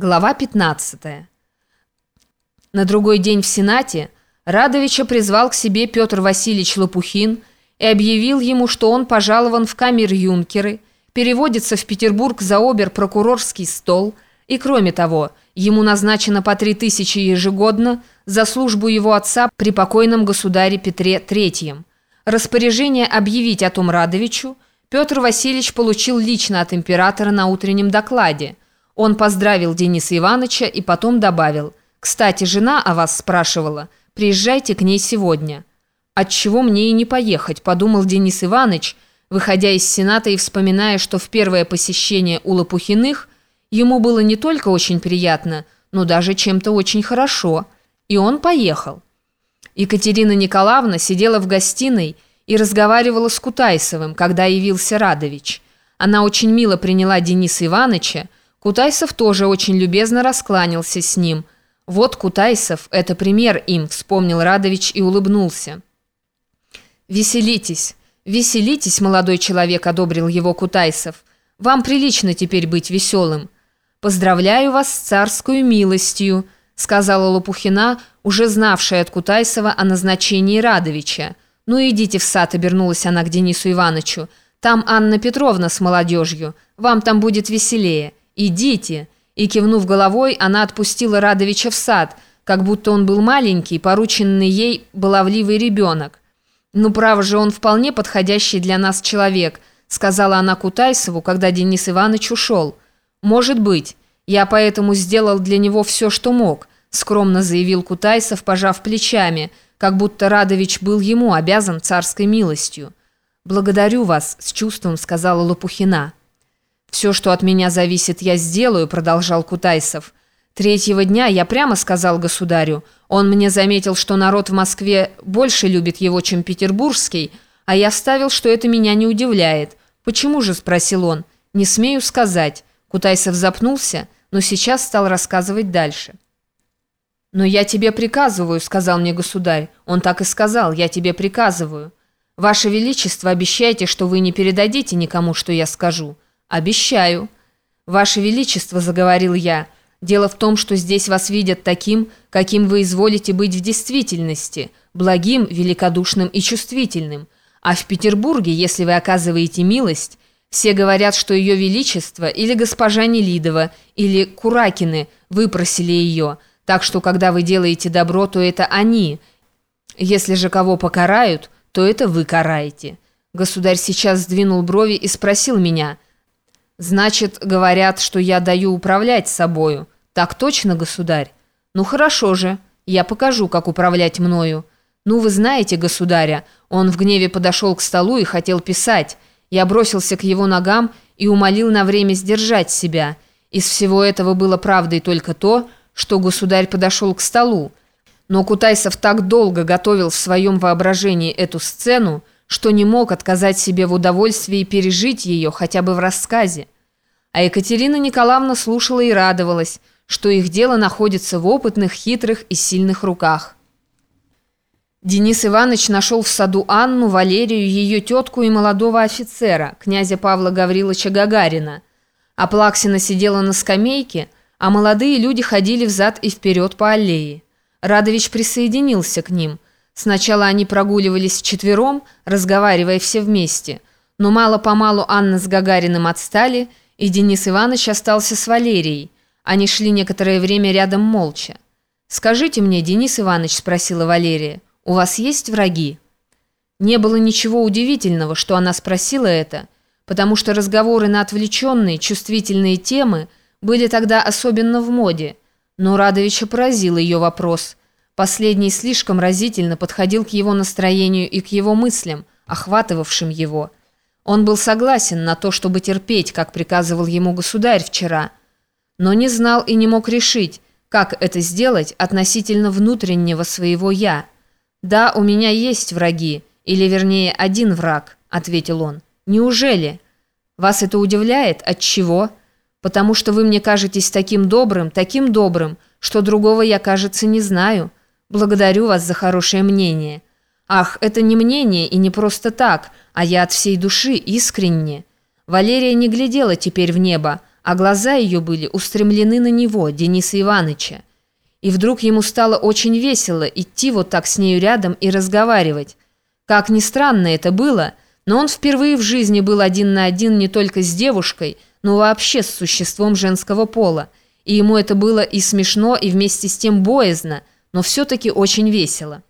Глава 15. На другой день в Сенате Радовича призвал к себе Петр Васильевич Лопухин и объявил ему, что он пожалован в камер-юнкеры, переводится в Петербург за обер-прокурорский стол, и, кроме того, ему назначено по три тысячи ежегодно за службу его отца при покойном государе Петре III. Распоряжение объявить о том Радовичу Петр Васильевич получил лично от императора на утреннем докладе – он поздравил Дениса Ивановича и потом добавил, «Кстати, жена о вас спрашивала, приезжайте к ней сегодня». «Отчего мне и не поехать?» – подумал Денис Иванович, выходя из Сената и вспоминая, что в первое посещение у Лопухиных ему было не только очень приятно, но даже чем-то очень хорошо. И он поехал. Екатерина Николаевна сидела в гостиной и разговаривала с Кутайсовым, когда явился Радович. Она очень мило приняла Дениса Ивановича, Кутайсов тоже очень любезно раскланялся с ним. «Вот Кутайсов, это пример им», — вспомнил Радович и улыбнулся. «Веселитесь, веселитесь, молодой человек», — одобрил его Кутайсов. «Вам прилично теперь быть веселым». «Поздравляю вас с царскую милостью», — сказала Лопухина, уже знавшая от Кутайсова о назначении Радовича. «Ну идите в сад», — обернулась она к Денису Ивановичу. «Там Анна Петровна с молодежью. Вам там будет веселее». «Идите!» И, кивнув головой, она отпустила Радовича в сад, как будто он был маленький, порученный ей баловливый ребенок. «Ну, право же, он вполне подходящий для нас человек», сказала она Кутайсову, когда Денис Иванович ушел. «Может быть. Я поэтому сделал для него все, что мог», скромно заявил Кутайсов, пожав плечами, как будто Радович был ему обязан царской милостью. «Благодарю вас», с чувством сказала Лопухина. «Все, что от меня зависит, я сделаю», — продолжал Кутайсов. «Третьего дня я прямо сказал государю. Он мне заметил, что народ в Москве больше любит его, чем петербургский, а я вставил, что это меня не удивляет. «Почему же?» — спросил он. «Не смею сказать». Кутайсов запнулся, но сейчас стал рассказывать дальше. «Но я тебе приказываю», — сказал мне государь. Он так и сказал, «я тебе приказываю». «Ваше Величество, обещайте, что вы не передадите никому, что я скажу». «Обещаю». «Ваше Величество», — заговорил я, — «дело в том, что здесь вас видят таким, каким вы изволите быть в действительности, благим, великодушным и чувствительным. А в Петербурге, если вы оказываете милость, все говорят, что ее величество или госпожа Нелидова, или Куракины выпросили ее, так что когда вы делаете добро, то это они. Если же кого покарают, то это вы караете». Государь сейчас сдвинул брови и спросил меня – «Значит, говорят, что я даю управлять собою. Так точно, государь? Ну хорошо же, я покажу, как управлять мною. Ну вы знаете государя, он в гневе подошел к столу и хотел писать. Я бросился к его ногам и умолил на время сдержать себя. Из всего этого было правдой только то, что государь подошел к столу. Но Кутайсов так долго готовил в своем воображении эту сцену, что не мог отказать себе в удовольствии пережить ее хотя бы в рассказе. А Екатерина Николаевна слушала и радовалась, что их дело находится в опытных, хитрых и сильных руках. Денис Иванович нашел в саду Анну, Валерию, ее тетку и молодого офицера, князя Павла Гавриловича Гагарина. А Плаксина сидела на скамейке, а молодые люди ходили взад и вперед по аллее. Радович присоединился к ним – Сначала они прогуливались четвером, разговаривая все вместе, но мало-помалу Анна с Гагариным отстали, и Денис Иванович остался с Валерией. Они шли некоторое время рядом молча. «Скажите мне, Денис Иванович», — спросила Валерия, — «у вас есть враги?» Не было ничего удивительного, что она спросила это, потому что разговоры на отвлеченные, чувствительные темы были тогда особенно в моде, но Радовича поразил ее вопрос — Последний слишком разительно подходил к его настроению и к его мыслям, охватывавшим его. Он был согласен на то, чтобы терпеть, как приказывал ему государь вчера, но не знал и не мог решить, как это сделать относительно внутреннего своего «я». «Да, у меня есть враги, или, вернее, один враг», — ответил он. «Неужели? Вас это удивляет? От чего? Потому что вы мне кажетесь таким добрым, таким добрым, что другого я, кажется, не знаю». Благодарю вас за хорошее мнение. Ах, это не мнение и не просто так, а я от всей души искренне. Валерия не глядела теперь в небо. а глаза ее были устремлены на него, Дениса Ивановича. И вдруг ему стало очень весело идти вот так с нею рядом и разговаривать. Как ни странно это было, но он впервые в жизни был один на один не только с девушкой, но вообще с существом женского пола. И ему это было и смешно, и вместе с тем боязно, но все-таки очень весело.